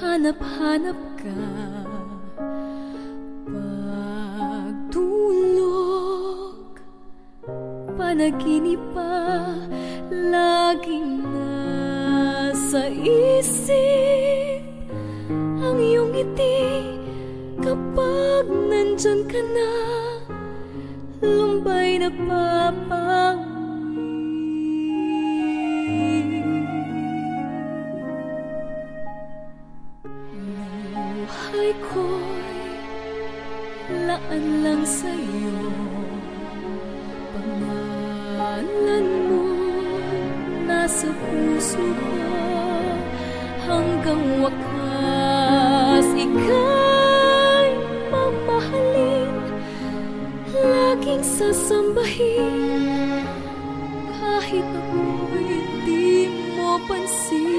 Hanap-hanap ka. Pagtulog Panaginip pa Laging nasa isip Ang iyong ngiti. Kapag nandyan ka na Lumbay na papang buhay ko'y laan lang sa'yo. Pangalan mo nasa puso ko. Hanggang wakas ika'y mamahalin. Laging sasambahin Kahit ako'y di mo pansin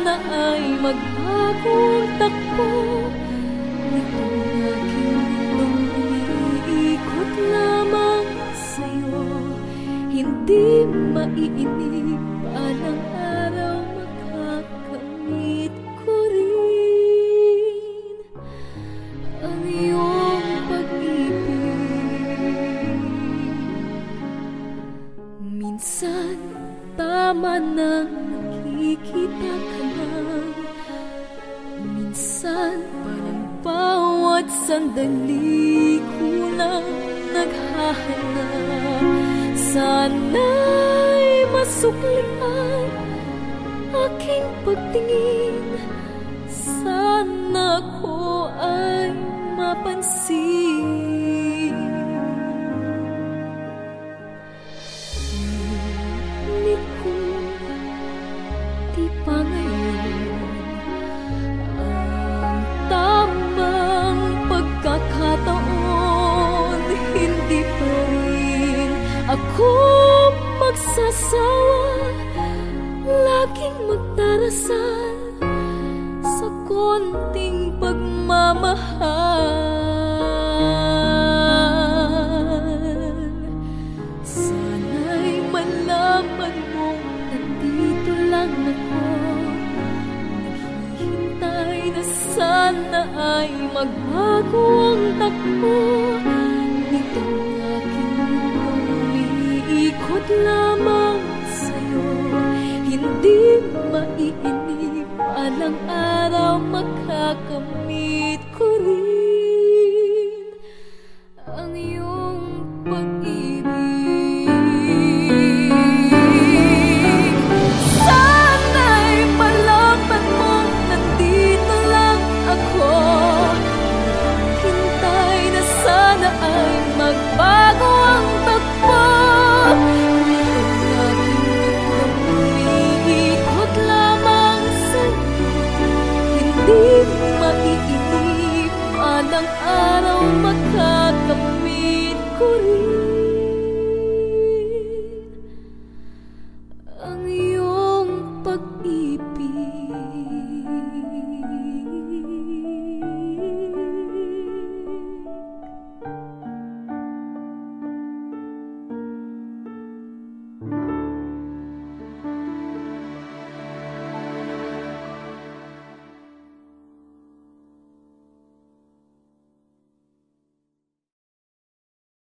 sana ay magbago takbo Minsan parang bawat sandali kulang naghahanap Sana'y masuklian aking pagtingin. Sana ko ay mapansin magsasawa Laging magdarasal Sa konting pagmamahal. Sana'y malaman mo Nandito lang ako Naghihintay na sana ay magbago ang takbo. Nitong aking umiikot lamang maiinip Alang araw makakamit ko rin Ang iyong pag-ibig. Sana'y malaman mo Nandito lang ako. Hintay na sana ay magbago Alang araw makakamit ko rin